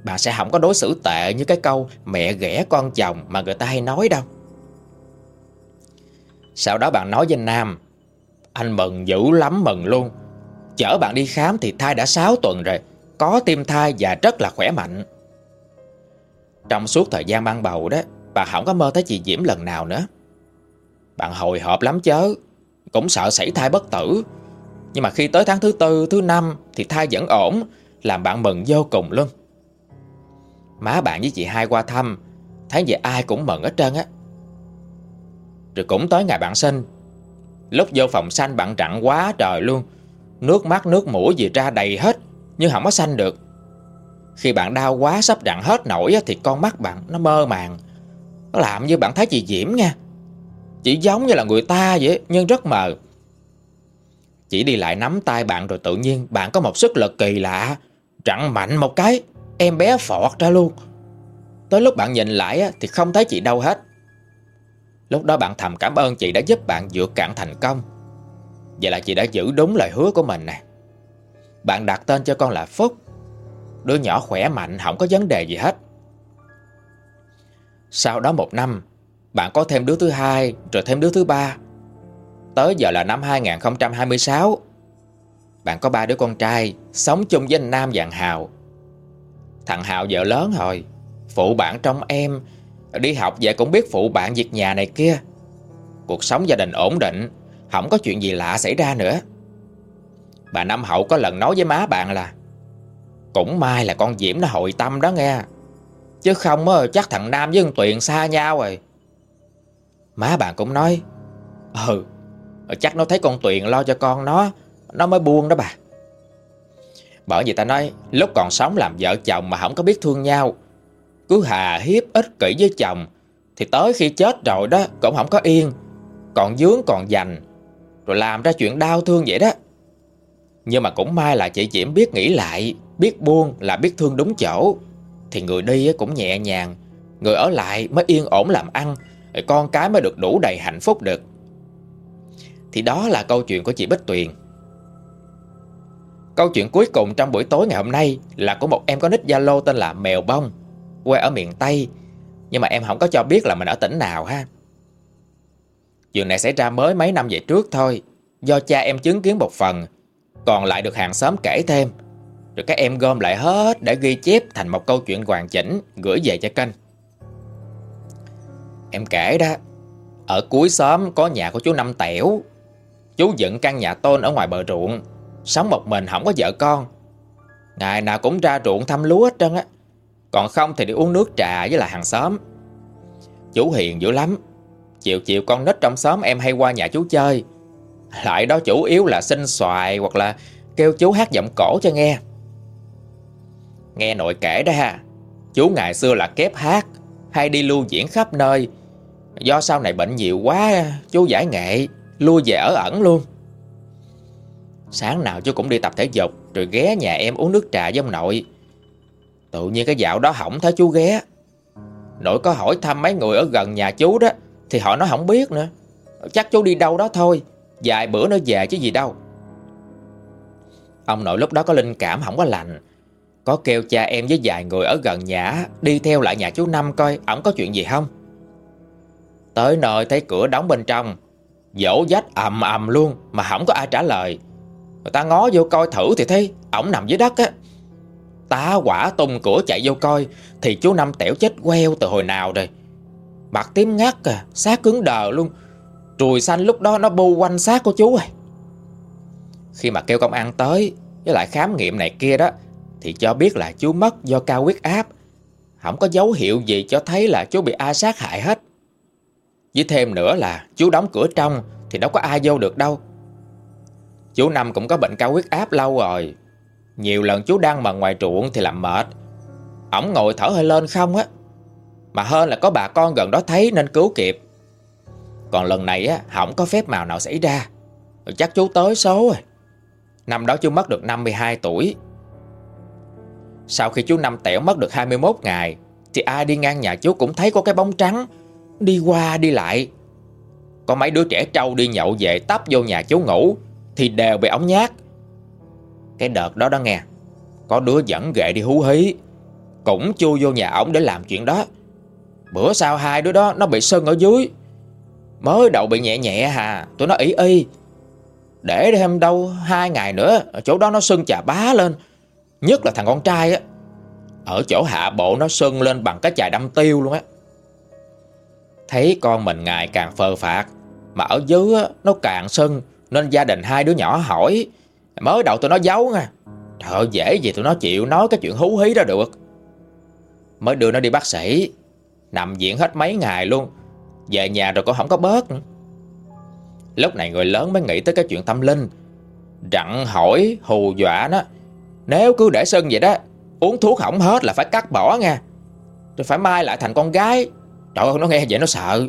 Bạn sẽ không có đối xử tệ như cái câu Mẹ ghẻ con chồng mà người ta hay nói đâu. Sau đó bạn nói với Nam, anh mừng dữ lắm mừng luôn. Chở bạn đi khám thì thai đã 6 tuần rồi có tim thai và rất là khỏe mạnh. Trong suốt thời gian mang bầu đó Bà không có mơ thấy chị Diễm lần nào nữa. Bạn hồi hộp lắm chớ Cũng sợ xảy thai bất tử. Nhưng mà khi tới tháng thứ tư, thứ năm Thì thai vẫn ổn Làm bạn mừng vô cùng luôn. Má bạn với chị hai qua thăm Thấy vậy ai cũng mừng hết trơn á. Rồi cũng tới ngày bạn sinh Lúc vô phòng xanh bạn rặn quá trời luôn. Nước mắt nước mũi gì ra đầy hết. Nhưng không có xanh được. Khi bạn đau quá, sắp đặn hết nổi Thì con mắt bạn nó mơ màng. Nó làm như bạn thấy chị Diễm nha. Chỉ giống như là người ta vậy, Nhưng rất mờ. Chỉ đi lại nắm tay bạn rồi tự nhiên Bạn có một sức lực kỳ lạ. Rặn mạnh một cái, Em bé phọt ra luôn. Tới lúc bạn nhìn lại thì không thấy chị đâu hết. Lúc đó bạn thầm cảm ơn chị đã giúp bạn vượt cạn thành công. Vậy là chị đã giữ đúng lời hứa của mình nè. Bạn đặt tên cho con là Phúc. Đứa nhỏ khỏe mạnh, không có vấn đề gì hết. Sau đó một năm, Bạn có thêm đứa thứ hai, Rồi thêm đứa thứ ba. Tới giờ là năm 2026 Bạn có ba đứa con trai, Sống chung với anh Nam và Hào. Thằng Hào vợ lớn rồi, Phụ bạn trong em. Đi học về cũng biết phụ bạn việc nhà này kia. Cuộc sống gia đình ổn định, Không có chuyện gì lạ xảy ra nữa. Bà Năm Hậu có lần nói với má bạn là, Cũng may là con Diễm nó hội tâm đó nghe. Chứ không chắc thằng Nam với con Tuyền xa nhau rồi. Má bạn cũng nói Ừ Chắc nó thấy con Tuyền lo cho con nó Nó mới buông đó bà. Bởi vì ta nói, Lúc còn sống làm vợ chồng mà không có biết thương nhau, Cứ hà hiếp ích kỷ với chồng, Thì tới khi chết rồi đó, Cũng không có yên, Còn dướng còn dành Rồi làm ra chuyện đau thương vậy đó. Nhưng mà cũng may là chị Diễm biết nghĩ lại, Biết buông là biết thương đúng chỗ. Thì người đi cũng nhẹ nhàng, Người ở lại mới yên ổn làm ăn Con cái mới được đủ đầy hạnh phúc được. Thì đó là câu chuyện của chị Bích Tuyền. Câu chuyện cuối cùng trong buổi tối ngày hôm nay Là của một em có nick Zalo tên là Mèo Bông, Quê ở miền Tây. Nhưng mà em không có cho biết là mình ở tỉnh nào ha. Chuyện này xảy ra mới mấy năm về trước thôi, Do cha em chứng kiến một phần còn lại được hàng xóm kể thêm. Rồi các em gom lại hết Để ghi chép thành một câu chuyện hoàn chỉnh Gửi về cho kênh Em kể đó, Ở cuối xóm có nhà của chú Năm Tẻo. Chú dựng căn nhà tôn ở ngoài bờ ruộng, Sống một mình không có vợ con. Ngày nào cũng ra ruộng thăm lúa hết trơn á, Còn không thì đi uống nước trà với là hàng xóm. Chú hiền dữ lắm, Chiều chiều con nít trong xóm em hay qua nhà chú chơi. Lại đó chủ yếu là xin xoài Hoặc là kêu chú hát giọng cổ cho nghe. Nghe nội kể đó ha. Chú ngày xưa là kép hát, Hay đi lưu diễn khắp nơi. Do sau này bệnh nhiều quá, Chú giải nghệ Lui về ở ẩn luôn. Sáng nào chú cũng đi tập thể dục, Rồi ghé nhà em uống nước trà với ông nội. Tự nhiên cái dạo đó hỏng thấy chú ghé. Nội có hỏi thăm mấy người ở gần nhà chú đó, Thì họ nói không biết nữa. Chắc chú đi đâu đó thôi. Vài bữa nữa về chứ gì đâu. Ông nội lúc đó có linh cảm không có lành. Có kêu cha em với vài người ở gần nhà Đi theo lại nhà chú Năm coi Ổng có chuyện gì không. Tới nơi thấy cửa đóng bên trong, Dỗ dách ầm ầm luôn Mà không có ai trả lời. Người ta ngó vô coi thử thì thấy Ổng nằm dưới đất á. Tá quả tung cửa chạy vô coi Thì chú Năm tẻo chết queo từ hồi nào rồi. Mặt tím ngắt à Xác cứng đờ luôn. Trùi xanh lúc đó nó bu quanh xác của chú rồi. Khi mà kêu công an tới Với lại khám nghiệm này kia đó, Thì cho biết là chú mất do cao huyết áp. Không có dấu hiệu gì cho thấy là chú bị ai sát hại hết. Với thêm nữa là chú đóng cửa trong Thì đâu có ai vô được đâu. Chú Năm cũng có bệnh cao huyết áp lâu rồi. Nhiều lần chú đang mà ngoài ruộng thì làm mệt. Ổng ngồi thở hơi lên không á. Mà hơn là có bà con gần đó thấy nên cứu kịp. Còn lần này á, Không có phép màu nào xảy ra. Chắc chú tới số rồi. Năm đó chú mất được 52 tuổi. Sau khi chú Năm tẻo mất được 21 ngày, Thì ai đi ngang nhà chú cũng thấy có cái bóng trắng, Đi qua đi lại. Có mấy đứa trẻ trâu đi nhậu về tấp vô nhà chú ngủ, thì đều bị ống nhát. Cái đợt đó đó nghe, Có đứa dẫn ghệ đi hú hí, Cũng chui vô nhà ổng để làm chuyện đó. Bữa sau hai đứa đó Nó bị sưng ở dưới Mới đầu bị nhẹ nhẹ hà Tụi nó ý y. Để thêm đâu hai ngày nữa Ở chỗ đó nó sưng chà bá lên. Nhất là thằng con trai á. Ở chỗ hạ bộ nó sưng lên bằng cái chài đâm tiêu luôn á. Thấy con mình ngày càng phờ phạt Mà ở dưới á, nó càng sưng nên gia đình hai đứa nhỏ hỏi. Mới đầu tụi nó giấu nha. Trời dễ gì tụi nó chịu nói cái chuyện hú hí đó được. Mới đưa nó đi bác sĩ Nằm viện hết mấy ngày luôn. Về nhà rồi cũng không có bớt Lúc này người lớn mới nghĩ tới cái chuyện tâm linh. Rặn hỏi, hù dọa nó, Nếu cứ để sưng vậy đó, Uống thuốc hỏng hết là phải cắt bỏ nha. Rồi phải mai lại thành con gái. Trời ơi, nó nghe vậy nó sợ.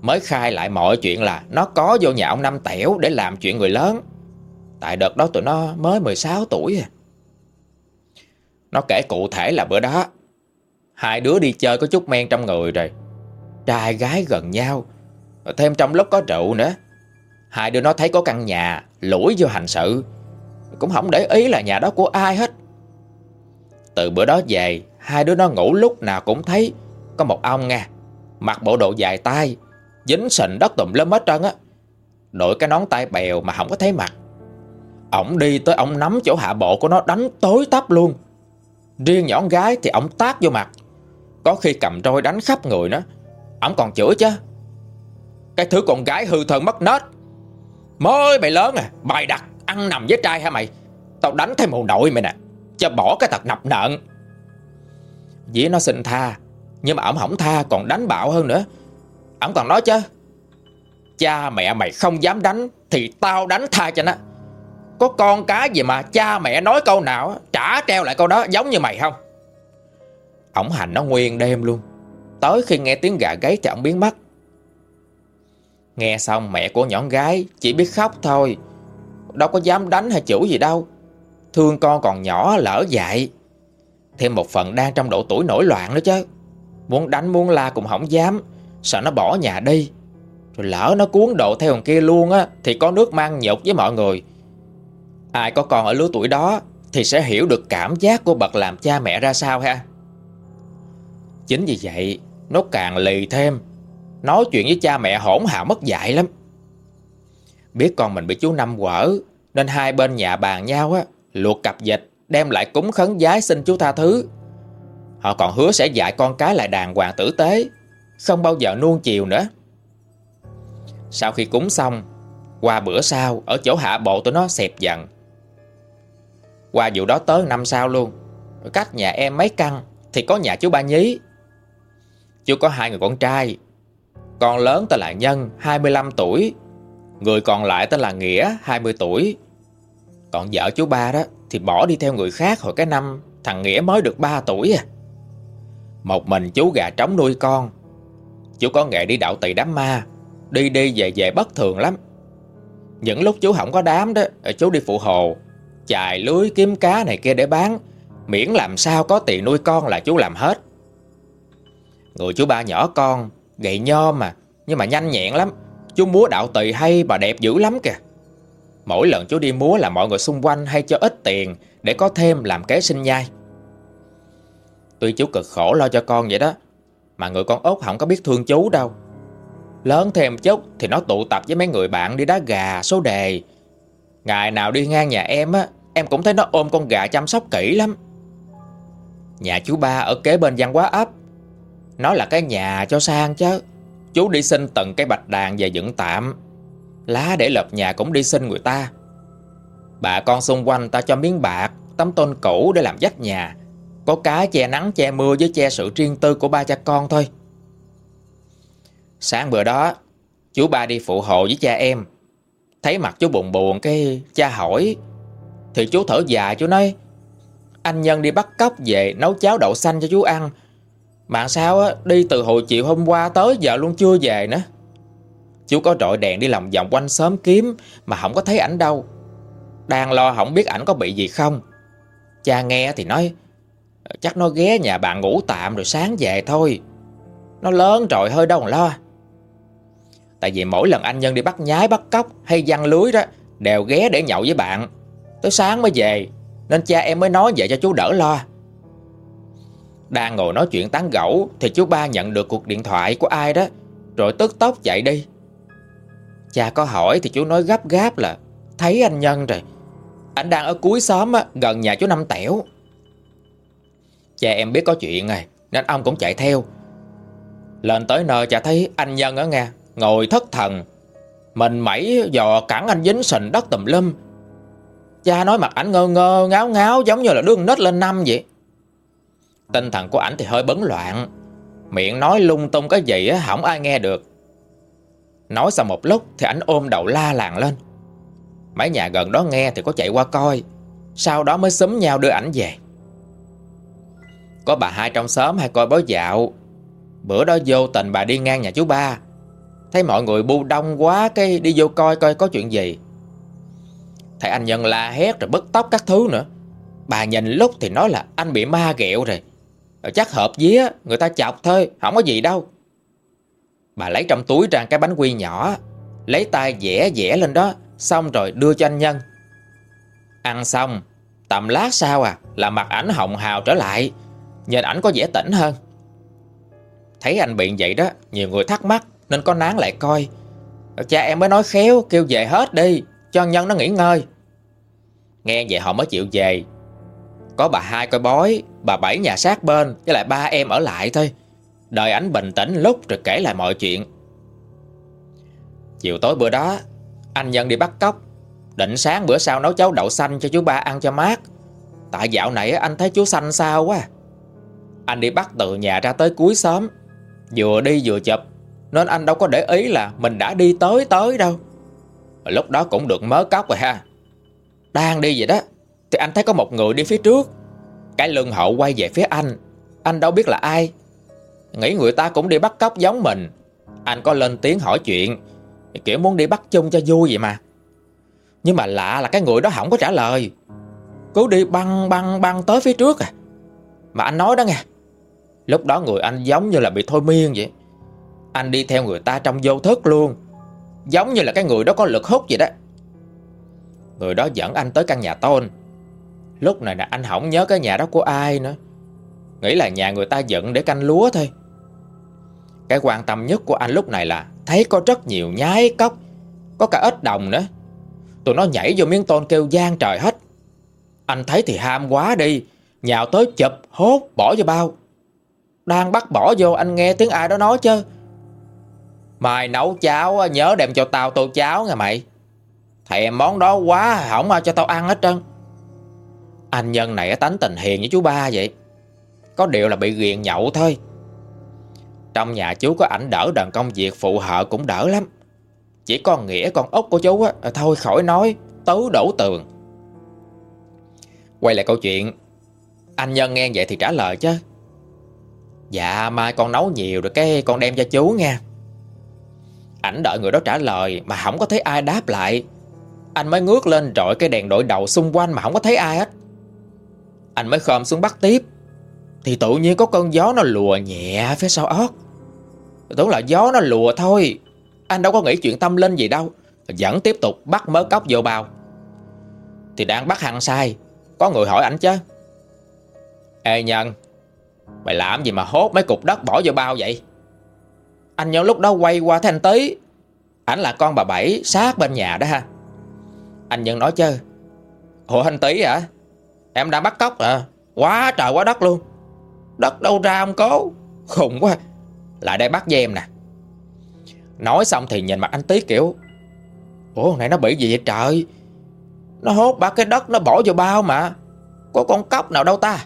Mới khai lại mọi chuyện là Nó có vô nhà ông Năm Tẻo để làm chuyện người lớn. Tại đợt đó tụi nó mới 16 tuổi à. Nó kể cụ thể là bữa đó, Hai đứa đi chơi có chút men trong người rồi. Trai gái gần nhau. Thêm trong lúc có rượu nữa, Hai đứa nó thấy có căn nhà Lũi vô hành sự. Cũng không để ý là nhà đó của ai hết. Từ bữa đó về, Hai đứa nó ngủ lúc nào cũng thấy Có một ông nha Mặc bộ đồ dài tay, Dính sình đất tùm lum hết trơn á. Đội cái nón tay bèo mà không có thấy mặt. Ổng đi tới ổng nắm chỗ hạ bộ của nó đánh tối tắp luôn. Riêng nhỏ gái thì ổng tác vô mặt. Có khi cầm roi đánh khắp người nó Ổng còn chửi chứ. Cái thứ con gái hư thân mất nết. Mới mày lớn à Bài đặt, ăn nằm với trai hả mày? Tao đánh thêm mù nội mày nè, Cho bỏ cái tật nập nợn Dĩ nó xin tha, Nhưng mà ổng không tha, còn đánh bạo hơn nữa. Ổng còn nói chứ, Cha mẹ mày không dám đánh Thì tao đánh tha cho nó. Có con cái gì mà cha mẹ nói câu nào Trả treo lại câu đó giống như mày không? Ổng hành nó nguyên đêm luôn. Tới khi nghe tiếng gà gáy thì ông biến mất. Nghe xong mẹ của nhỏ gái Chỉ biết khóc thôi. Đâu có dám đánh hay chửi gì đâu. Thương con còn nhỏ lỡ dạy, Thêm một phần đang trong độ tuổi nổi loạn nữa chứ. Muốn đánh muốn la cũng không dám. Sợ nó bỏ nhà đi. Rồi lỡ nó cuốn độ theo thằng kia luôn á Thì có nước mang nhục với mọi người. Ai có con ở lứa tuổi đó Thì sẽ hiểu được cảm giác của bậc làm cha mẹ ra sao ha? Chính vì vậy, Nó càng lì thêm. Nói chuyện với cha mẹ hỗn hào mất dạy lắm. Biết con mình bị chú Năm quở, Nên hai bên nhà bàn nhau á, Luộc cặp dịch Đem lại cúng khấn giái xin chú tha thứ. Họ còn hứa sẽ dạy con cái lại đàng hoàng tử tế, Không bao giờ nuông chiều nữa. Sau khi cúng xong, Qua bữa sau, Ở chỗ hạ bộ tụi nó xẹp dần Qua vụ đó tới năm sau luôn, Cách nhà em mấy căn Thì có nhà chú ba nhí. Chú có hai người con trai. Con lớn tên là Nhân 25 tuổi. Người còn lại tên là Nghĩa 20 tuổi. Còn vợ chú ba đó Thì bỏ đi theo người khác hồi cái năm Thằng Nghĩa mới được 3 tuổi à. Một mình chú gà trống nuôi con. Chú có nghệ đi đạo tỳ đám ma, Đi đi về về bất thường lắm. Những lúc chú không có đám đó ờ, Chú đi phụ hồ, Chài lưới kiếm cá này kia để bán. Miễn làm sao có tiền nuôi con là chú làm hết. Người chú ba nhỏ con Gậy nho mà, Nhưng mà nhanh nhẹn lắm. Chú múa đạo tỳ hay bà đẹp dữ lắm kìa. Mỗi lần chú đi múa là mọi người xung quanh hay cho ít tiền Để có thêm làm kế sinh nhai. Tuy chú cực khổ lo cho con vậy đó, Mà người con út không có biết thương chú đâu. Lớn thêm chút Thì nó tụ tập với mấy người bạn đi đá gà số đề. Ngày nào đi ngang nhà em á, Em cũng thấy nó ôm con gà chăm sóc kỹ lắm. Nhà chú ba ở kế bên văn hóa ấp nó là cái nhà cho sang chứ. Chú đi xin tận cái bạch đàn về dựng tạm. Lá để lợp nhà cũng đi xin người ta. Bà con xung quanh ta cho miếng bạc, Tấm tôn cũ để làm dách nhà. Có cái che nắng, che mưa với che sự riêng tư của ba cha con thôi. Sáng bữa đó, Chú ba đi phụ hộ với cha em. Thấy mặt chú buồn buồn, cái cha hỏi. Thì chú thở dài, chú nói, Anh Nhân đi bắt cóc về nấu cháo đậu xanh cho chú ăn. Mà sao á, đi từ hồi chiều hôm qua tới giờ luôn chưa về nữa. Chú có rọi đèn đi lòng vòng quanh sớm kiếm Mà không có thấy ảnh đâu. Đang lo không biết ảnh có bị gì không. Cha nghe thì nói Chắc nó ghé nhà bạn ngủ tạm rồi sáng về thôi. Nó lớn rồi hơi đâu còn lo. Tại vì mỗi lần anh Nhân đi bắt nhái bắt cóc Hay văng lưới đó Đều ghé để nhậu với bạn. Tới sáng mới về Nên cha em mới nói vậy cho chú đỡ lo. Đang ngồi nói chuyện tán gẫu Thì chú ba nhận được cuộc điện thoại của ai đó Rồi tức tốc chạy đi. Cha có hỏi thì chú nói gấp gáp là Thấy anh Nhân rồi Anh đang ở cuối xóm á, gần nhà chú Năm Tẻo. Cha em biết có chuyện rồi Nên ông cũng chạy theo. Lên tới nơi cha thấy anh Nhân ở nghe Ngồi thất thần. Mình mẩy dò cẳng anh dính sình đất tùm lum. Cha nói mặt ảnh ngơ ngơ ngáo ngáo Giống như là đứa nết lên năm vậy. Tinh thần của ảnh thì hơi bấn loạn. Miệng nói lung tung cái gì á, Không ai nghe được. Nói xong một lúc thì ảnh ôm đầu la làng lên. Mấy nhà gần đó nghe thì có chạy qua coi. Sau đó mới xúm nhau đưa ảnh về. Có bà hai trong xóm hay coi bói dạo. Bữa đó vô tình bà đi ngang nhà chú ba. Thấy mọi người bu đông quá Cái đi vô coi coi có chuyện gì. Thấy anh Nhân la hét rồi bứt tóc các thứ nữa. Bà nhìn lúc thì nói là anh bị ma ghẹo rồi. Chắc hợp vía Người ta chọc thôi, Không có gì đâu. Bà lấy trong túi ra cái bánh quy nhỏ, Lấy tay vẽ vẽ lên đó, Xong rồi đưa cho anh Nhân. Ăn xong, Tầm lát sau à Là mặt ảnh hồng hào trở lại, Nhìn ảnh có vẻ tỉnh hơn. Thấy anh bị vậy đó, Nhiều người thắc mắc, Nên có nán lại coi. Cha em mới nói khéo, Kêu về hết đi, Cho Nhân nó nghỉ ngơi. Nghe vậy họ mới chịu về. Có bà hai coi bói Bà bảy nhà sát bên Với lại ba em ở lại thôi. Đợi ảnh bình tĩnh lúc rồi kể lại mọi chuyện. Chiều tối bữa đó, Anh Nhân đi bắt cóc. Định sáng bữa sau nấu cháo đậu xanh cho chú ba ăn cho mát. Tại dạo này anh thấy chú xanh sao quá. Anh đi bắt từ nhà ra tới cuối xóm. Vừa đi vừa chụp. Nên anh đâu có để ý là Mình đã đi tới tới đâu. Lúc đó cũng được mớ cóc rồi ha. Đang đi vậy đó, Thì anh thấy có một người đi phía trước. Cái lưng hậu quay về phía anh. Anh đâu biết là ai. Nghĩ người ta cũng đi bắt cóc giống mình. Anh có lên tiếng hỏi chuyện, Kiểu muốn đi bắt chung cho vui vậy mà. Nhưng mà lạ là cái người đó không có trả lời. Cứ đi băng băng băng tới phía trước à. Mà anh nói đó nghe. Lúc đó người anh giống như là bị thôi miên vậy. Anh đi theo người ta trong vô thức luôn. Giống như là cái người đó có lực hút vậy đó. Người đó dẫn anh tới căn nhà tôn. Lúc này là anh không nhớ cái nhà đó của ai nữa. Nghĩ là nhà người ta dựng để canh lúa thôi. Cái quan tâm nhất của anh lúc này là Thấy có rất nhiều nhái cốc, Có cả ếch đồng nữa. Tụi nó nhảy vô miếng tôn kêu gian trời hết. Anh thấy thì ham quá đi, Nhào tới chụp, hốt, bỏ vô bao. Đang bắt bỏ vô, anh nghe tiếng ai đó nói chứ. Mày nấu cháo, nhớ đem cho tao tô cháo nghe mày. Thèm món đó quá, Không ai cho tao ăn hết trơn. Anh nhân này tánh tình hiền với chú ba vậy. Có điều là bị ghiền nhậu thôi. Trong nhà chú có ảnh đỡ đàn công việc phụ hợ cũng đỡ lắm. Chỉ con nghĩa con ốc của chú á à, Thôi khỏi nói, Tứ đổ tường. Quay lại câu chuyện. Anh Nhân nghe vậy thì trả lời chứ. Dạ mai con nấu nhiều rồi cái con đem cho chú nha Ảnh đợi người đó trả lời Mà không có thấy ai đáp lại. Anh mới ngước lên rọi cái đèn đội đầu xung quanh Mà không có thấy ai hết. Anh mới khom xuống bắt tiếp. Thì tự nhiên có cơn gió nó lùa nhẹ phía sau ót Tưởng là gió nó lùa thôi. Anh đâu có nghĩ chuyện tâm linh gì đâu. Vẫn tiếp tục bắt mớ cốc vô bao. Thì đang bắt hàng sai. Có người hỏi ảnh chứ. Ê Nhân, Mày làm gì mà hốt mấy cục đất bỏ vô bao vậy? Anh nhân lúc đó quay qua thấy anh Tý. Ảnh là con bà Bảy, sát bên nhà đó ha. Anh Nhân nói chứ. Ủa anh Tý hả? Em đang bắt cóc à? Quá trời quá đất luôn. Đất đâu ra ông cố? Khùng quá. Lại đây bắt với em nè. Nói xong thì nhìn mặt anh Tý kiểu, Ủa, này nó bị gì vậy trời? Nó hốt ba cái đất, nó bỏ vô bao mà. Có con cóc nào đâu ta?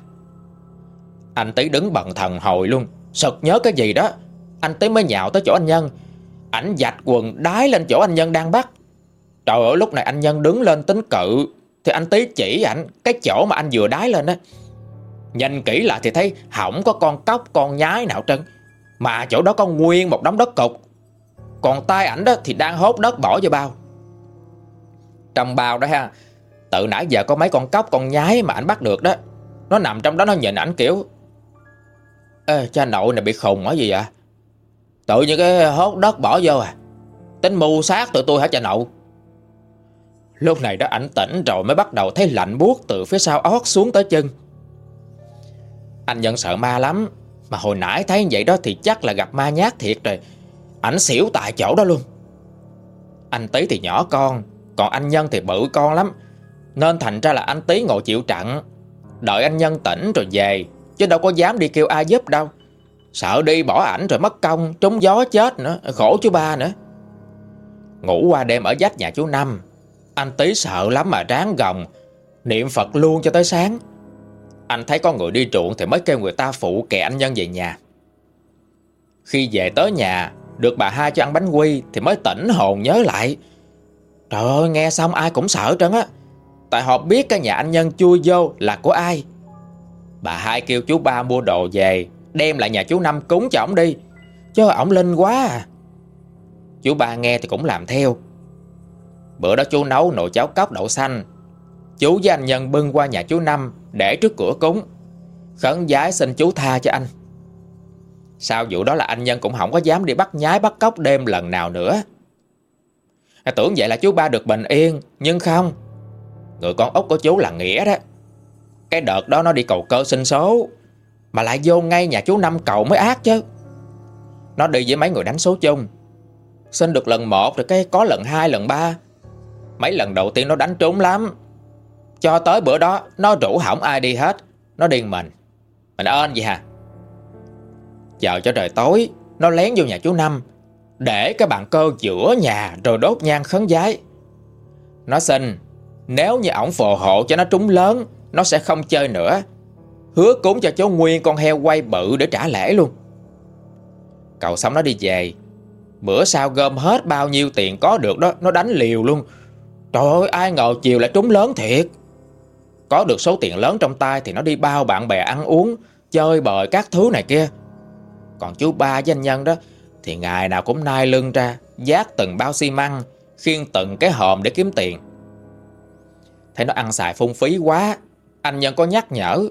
Anh Tý đứng bận thần hồi luôn. Sực nhớ cái gì đó. Anh tý mới nhạo tới chỗ anh Nhân. Ảnh dạch quần đái lên chỗ anh Nhân đang bắt. Trời ơi, lúc này anh Nhân đứng lên tính cự thì anh Tý chỉ ảnh Cái chỗ mà anh vừa đái lên á. Nhìn kỹ lại thì thấy Không có con cóc, con nhái nào trơn. Mà chỗ đó có nguyên một đống đất cục Còn tay ảnh đó thì đang hốt đất bỏ vô bao. Trong bao đó ha, Tự nãy giờ có mấy con cóc, con nhái mà ảnh bắt được đó. Nó nằm trong đó, nó nhìn ảnh kiểu, Ê, cha nội này bị khùng hả gì vậy? Tự như cái hốt đất bỏ vô à. Tính mưu sát tụi tôi hả cha nội? Lúc này đó ảnh tỉnh rồi mới bắt đầu thấy lạnh buốt từ phía sau ót xuống tới chân. Anh nhận sợ ma lắm, Mà hồi nãy thấy vậy đó thì chắc là gặp ma nhát thiệt rồi. Ảnh xỉu tại chỗ đó luôn. Anh Tý thì nhỏ con, Còn anh Nhân thì bự con lắm. Nên thành ra là anh Tý ngồi chịu trận. Đợi anh Nhân tỉnh rồi về, Chứ đâu có dám đi kêu ai giúp đâu. Sợ đi bỏ ảnh rồi mất công, Trúng gió chết nữa, Khổ chú ba nữa. Ngủ qua đêm ở dách nhà chú Năm. Anh tí sợ lắm mà ráng gồng. Niệm Phật luôn cho tới sáng. Anh thấy có người đi truộn Thì mới kêu người ta phụ kệ anh Nhân về nhà. Khi về tới nhà, Được bà hai cho ăn bánh quy Thì mới tỉnh hồn nhớ lại. Trời ơi, nghe xong ai cũng sợ trơn á. Tại họ biết cái nhà anh Nhân chui vô là của ai. Bà hai kêu chú ba mua đồ về, Đem lại nhà chú Năm cúng cho ổng đi. Chứ ổng linh quá à. Chú ba nghe thì cũng làm theo. Bữa đó chú nấu nồi cháo cóc đậu xanh. Chú với anh Nhân bưng qua nhà chú Năm Để trước cửa cúng. Khấn giái xin chú tha cho anh. Sau vụ đó là anh Nhân cũng không có dám đi bắt nhái bắt cóc đêm lần nào nữa. À, Tưởng vậy là chú ba được bình yên Nhưng không. Người con ốc của chú là Nghĩa đó. Cái đợt đó nó đi cầu cơ sinh số mà lại vô ngay nhà chú Năm cậu mới ác chứ. Nó đi với mấy người đánh số chung. Xin được lần một rồi cái có lần hai lần ba. Mấy lần đầu tiên nó đánh trúng lắm. Cho tới bữa đó, Nó rủ hỏng ai đi hết. Nó điên mình. Mình ơn gì hả? Chờ cho trời tối, Nó lén vô nhà chú Năm, Để cái bàn cơ giữa nhà Rồi đốt nhang khấn giái Nó xin, Nếu như ổng phù hộ cho nó trúng lớn, Nó sẽ không chơi nữa. Hứa cúng cho chú Nguyên con heo quay bự để trả lễ luôn. Cậu xong nó đi về. Bữa sau gom hết bao nhiêu tiền có được đó, Nó đánh liều luôn. Trời ơi, ai ngờ chiều lại trúng lớn thiệt. Có được số tiền lớn trong tay Thì nó đi bao bạn bè ăn uống, Chơi bời các thứ này kia. Còn chú ba danh nhân đó, Thì ngày nào cũng nai lưng ra, Giác từng bao xi măng khiên từng cái hòm để kiếm tiền. Thấy nó ăn xài phung phí quá, Anh Nhân có nhắc nhở,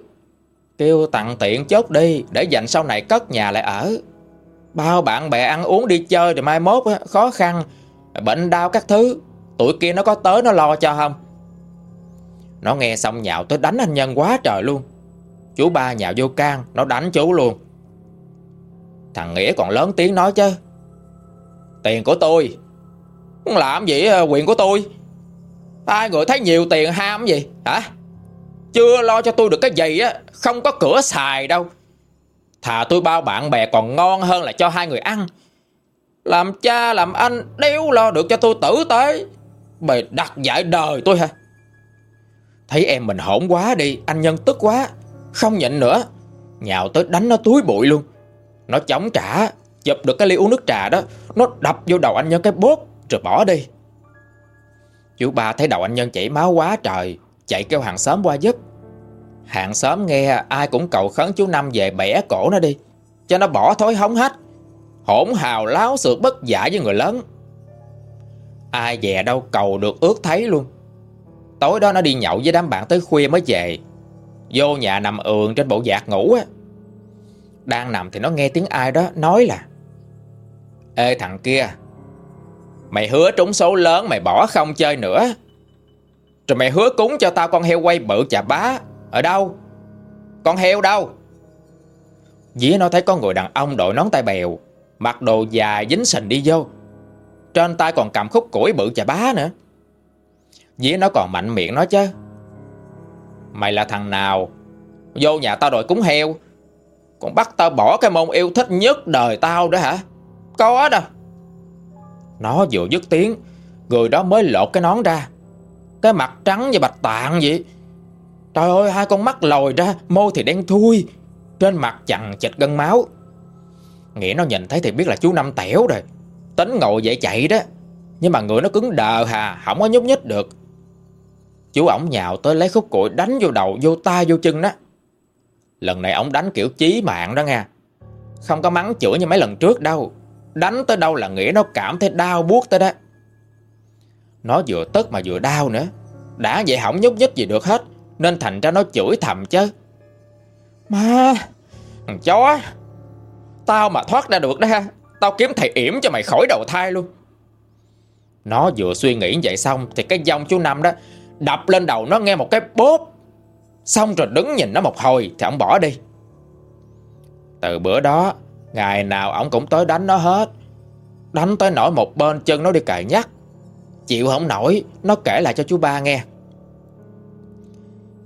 Kêu tặng tiện chốt đi, Để dành sau này cất nhà lại ở. Bao bạn bè ăn uống đi chơi Thì mai mốt khó khăn, Bệnh đau các thứ. Tụi kia nó có tới nó lo cho không? Nó nghe xong nhạo tới đánh anh Nhân quá trời luôn. Chú ba nhạo vô can, Nó đánh chú luôn. Thằng Nghĩa còn lớn tiếng nói chứ. Tiền của tôi. Làm gì ờ, quyền của tôi? Ai người thấy nhiều tiền ham gì? Hả? Chưa lo cho tôi được cái gì á, Không có cửa xài đâu. Thà tôi bao bạn bè còn ngon hơn là cho hai người ăn. Làm cha, làm anh, Đéo lo được cho tôi tử tế. Mày đặt giải đời tôi hả? Thấy em mình hỗn quá đi, Anh Nhân tức quá. Không nhịn nữa. Nhào tới đánh nó túi bụi luôn. Nó chống trả, Chụp được cái ly uống nước trà đó. Nó đập vô đầu anh Nhân cái bốt, Rồi bỏ đi. Chú ba thấy đầu anh Nhân chảy máu quá trời, Chạy kêu hàng xóm qua giúp. Hàng xóm nghe, ai cũng cầu khấn chú Năm về bẻ cổ nó đi, Cho nó bỏ thối hống hết Hỗn hào láo sự bất giả với người lớn. Ai dè đâu cầu được ước thấy luôn. Tối đó nó đi nhậu với đám bạn tới khuya mới về. Vô nhà nằm ườn trên bộ giạc ngủ á. Đang nằm thì nó nghe tiếng ai đó nói là, Ê thằng kia, Mày hứa trúng số lớn mày bỏ không chơi nữa. Rồi mày hứa cúng cho tao con heo quay bự chà bá. Ở đâu? Con heo đâu? Dĩ nó thấy có người đàn ông đội nón tay bèo, Mặc đồ dài dính sình đi vô. Trên tay còn cầm khúc củi bự chà bá nữa. Dĩ nó còn mạnh miệng nói chứ. Mày là thằng nào? Vô nhà tao đòi cúng heo. Còn bắt tao bỏ cái môn yêu thích nhất đời tao đó hả? Có đâu. Nó vừa dứt tiếng, Người đó mới lột cái nón ra. Cái mặt trắng như bạch tạng vậy. Trời ơi, hai con mắt lồi ra, Môi thì đen thui. Trên mặt chằng chịch gân máu. Nghĩa nó nhìn thấy thì biết là chú Năm tẻo rồi. Tính ngồi dậy chạy đó. Nhưng mà người nó cứng đờ hà, Không có nhúc nhích được. Chú ổng nhào tới lấy khúc củi đánh vô đầu, Vô tay vô chân đó. Lần này ổng đánh kiểu chí mạng đó nha Không có mắng chửi như mấy lần trước đâu. Đánh tới đâu là nghĩa nó cảm thấy đau buốt tới đó. Nó vừa tức mà vừa đau nữa. Đã vậy không nhúc nhích gì được hết, Nên thành ra nó chửi thầm chứ. Má Thằng chó, Tao mà thoát ra được đó ha. Tao kiếm thầy yểm cho mày khỏi đầu thai luôn. Nó vừa suy nghĩ vậy xong, Thì cái dòng chú Năm đó Đập lên đầu nó nghe một cái bốp. Xong rồi đứng nhìn nó một hồi, Thì ông bỏ đi. Từ bữa đó, Ngày nào ông cũng tới đánh nó hết. Đánh tới nổi một bên chân nó đi cài nhắc. Chịu không nổi, Nó kể lại cho chú ba nghe.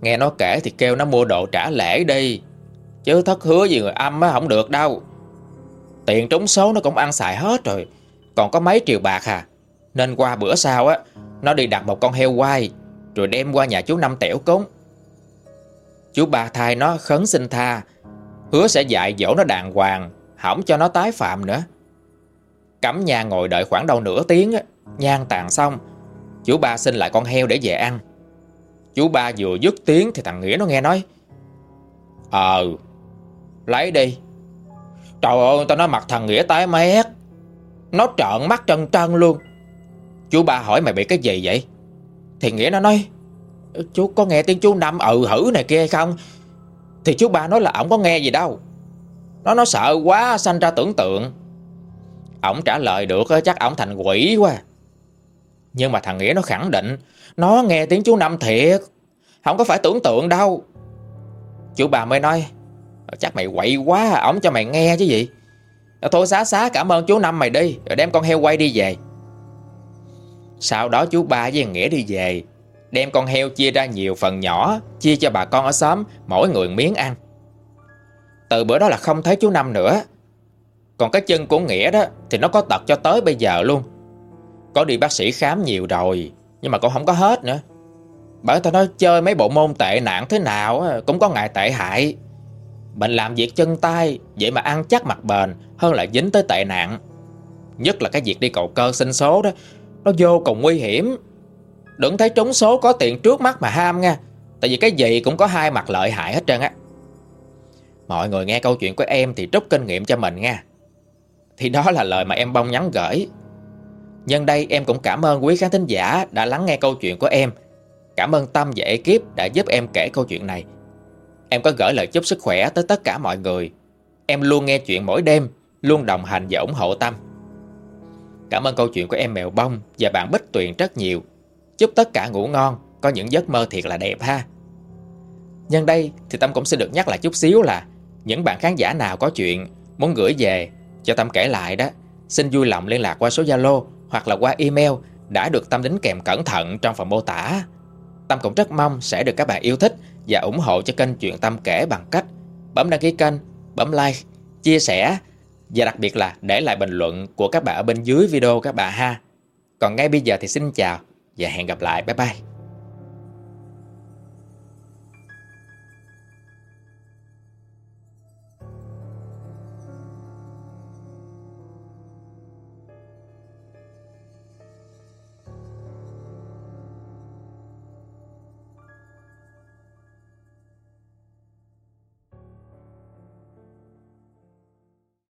Nghe nó kể thì kêu nó mua đồ trả lễ đi. Chứ thất hứa gì người âm á không được đâu. Tiền trúng số nó cũng ăn xài hết rồi. Còn có mấy triệu bạc à? Nên qua bữa sau á, Nó đi đặt một con heo quay, Rồi đem qua nhà chú Năm tẻo cúng. Chú ba thai nó khấn xin tha. Hứa sẽ dạy dỗ nó đàng hoàng Không cho nó tái phạm nữa. Cắm nhà ngồi đợi khoảng đâu nửa tiếng Nhan tàn xong. Chú ba xin lại con heo để về ăn. Chú ba vừa dứt tiếng Thì thằng Nghĩa nó nghe nói Ờ Lấy đi. Trời ơi, tao nói mặt thằng Nghĩa tái mét. Nó trợn mắt trân trân luôn. Chú ba hỏi mày bị cái gì vậy? Thì Nghĩa nó nói, Chú có nghe tiếng chú Năm ừ hử này kia hay không? Thì chú ba nói là ổng có nghe gì đâu. Nó nó sợ quá, sanh ra tưởng tượng. Ổng trả lời được ờ, chắc ổng thành quỷ quá. Nhưng mà thằng Nghĩa nó khẳng định, Nó nghe tiếng chú Năm thiệt. Không có phải tưởng tượng đâu. Chú bà mới nói Ờ, chắc mày quậy quá, Ổng cho mày nghe chứ gì. Ờ, thôi xá xá, cảm ơn chú Năm mày đi, Rồi đem con heo quay đi về. Sau đó chú ba với Nghĩa đi về, Đem con heo chia ra nhiều phần nhỏ, Chia cho bà con ở xóm, Mỗi người miếng ăn. Từ bữa đó là không thấy chú Năm nữa. Còn cái chân của Nghĩa đó Thì nó có tật cho tới bây giờ luôn. Có đi bác sĩ khám nhiều rồi, Nhưng mà cũng không có hết nữa. Bởi tao nói, chơi mấy bộ môn tệ nạn thế nào Cũng có ngại tệ hại. Mình làm việc chân tay, Vậy mà ăn chắc mặt bền, Hơn là dính tới tệ nạn. Nhất là cái việc đi cầu cơ sinh số đó, Nó vô cùng nguy hiểm. Đừng thấy trúng số có tiền trước mắt mà ham nha, Tại vì cái gì cũng có hai mặt lợi hại hết trơn á. Mọi người nghe câu chuyện của em thì rút kinh nghiệm cho mình nha. Thì đó là lời mà em bông nhắn gửi. Nhân đây em cũng cảm ơn quý khán thính giả đã lắng nghe câu chuyện của em. Cảm ơn Tâm và ekip đã giúp em kể câu chuyện này. Em có gửi lời chúc sức khỏe tới tất cả mọi người. Em luôn nghe chuyện mỗi đêm, Luôn đồng hành và ủng hộ Tâm. Cảm ơn câu chuyện của em Mèo Bông Và bạn Bích Tuyền rất nhiều. Chúc tất cả ngủ ngon, Có những giấc mơ thiệt là đẹp ha. Nhân đây thì Tâm cũng xin được nhắc lại chút xíu là Những bạn khán giả nào có chuyện Muốn gửi về cho Tâm kể lại đó, Xin vui lòng liên lạc qua số Zalo Hoặc là qua email Đã được Tâm đính kèm cẩn thận trong phần mô tả. Tâm cũng rất mong sẽ được các bạn yêu thích và ủng hộ cho kênh Chuyện Tâm kể bằng cách Bấm đăng ký kênh, bấm like, chia sẻ Và đặc biệt là để lại bình luận của các bạn ở bên dưới video các bạn ha Còn ngay bây giờ thì xin chào và hẹn gặp lại. Bye bye.